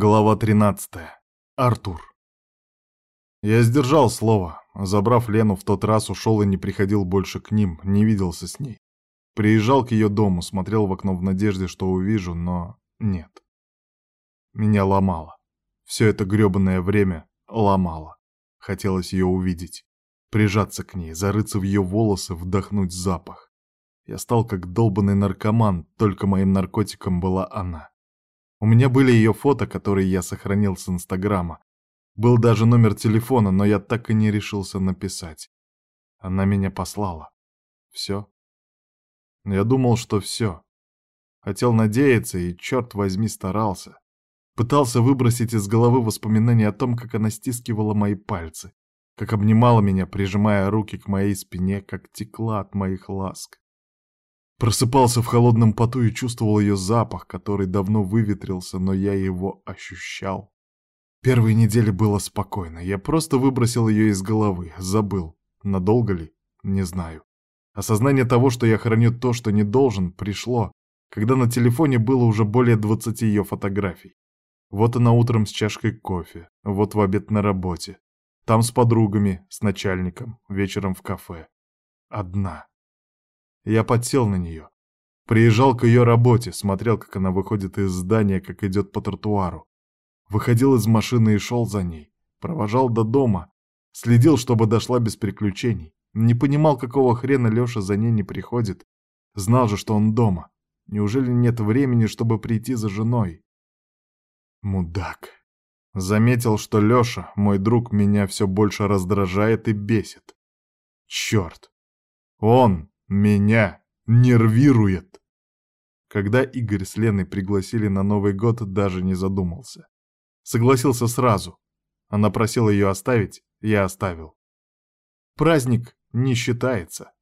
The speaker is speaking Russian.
Глава 13. Артур. Я сдержал слово. Забрав Лену в тот раз, ушел и не приходил больше к ним, не виделся с ней. Приезжал к ее дому, смотрел в окно в надежде, что увижу, но нет. Меня ломало. Все это гребанное время ломало. Хотелось ее увидеть, прижаться к ней, зарыться в ее волосы, вдохнуть запах. Я стал как долбанный наркоман, только моим наркотиком была она. У меня были ее фото, которые я сохранил с Инстаграма. Был даже номер телефона, но я так и не решился написать. Она меня послала. Все. Я думал, что все. Хотел надеяться и, черт возьми, старался. Пытался выбросить из головы воспоминания о том, как она стискивала мои пальцы, как обнимала меня, прижимая руки к моей спине, как текла от моих ласк. Просыпался в холодном поту и чувствовал ее запах, который давно выветрился, но я его ощущал. Первые недели было спокойно, я просто выбросил ее из головы, забыл. Надолго ли? Не знаю. Осознание того, что я храню то, что не должен, пришло, когда на телефоне было уже более 20 ее фотографий. Вот она утром с чашкой кофе, вот в обед на работе, там с подругами, с начальником, вечером в кафе. Одна. Я подсел на нее. Приезжал к ее работе, смотрел, как она выходит из здания, как идет по тротуару. Выходил из машины и шел за ней. Провожал до дома. Следил, чтобы дошла без приключений. Не понимал, какого хрена Леша за ней не приходит. Знал же, что он дома. Неужели нет времени, чтобы прийти за женой? Мудак. Заметил, что Леша, мой друг, меня все больше раздражает и бесит. Черт. Он, меня нервирует. Когда Игорь с Леной пригласили на Новый год, даже не задумался. Согласился сразу. Она просила ее оставить, я оставил. Праздник не считается.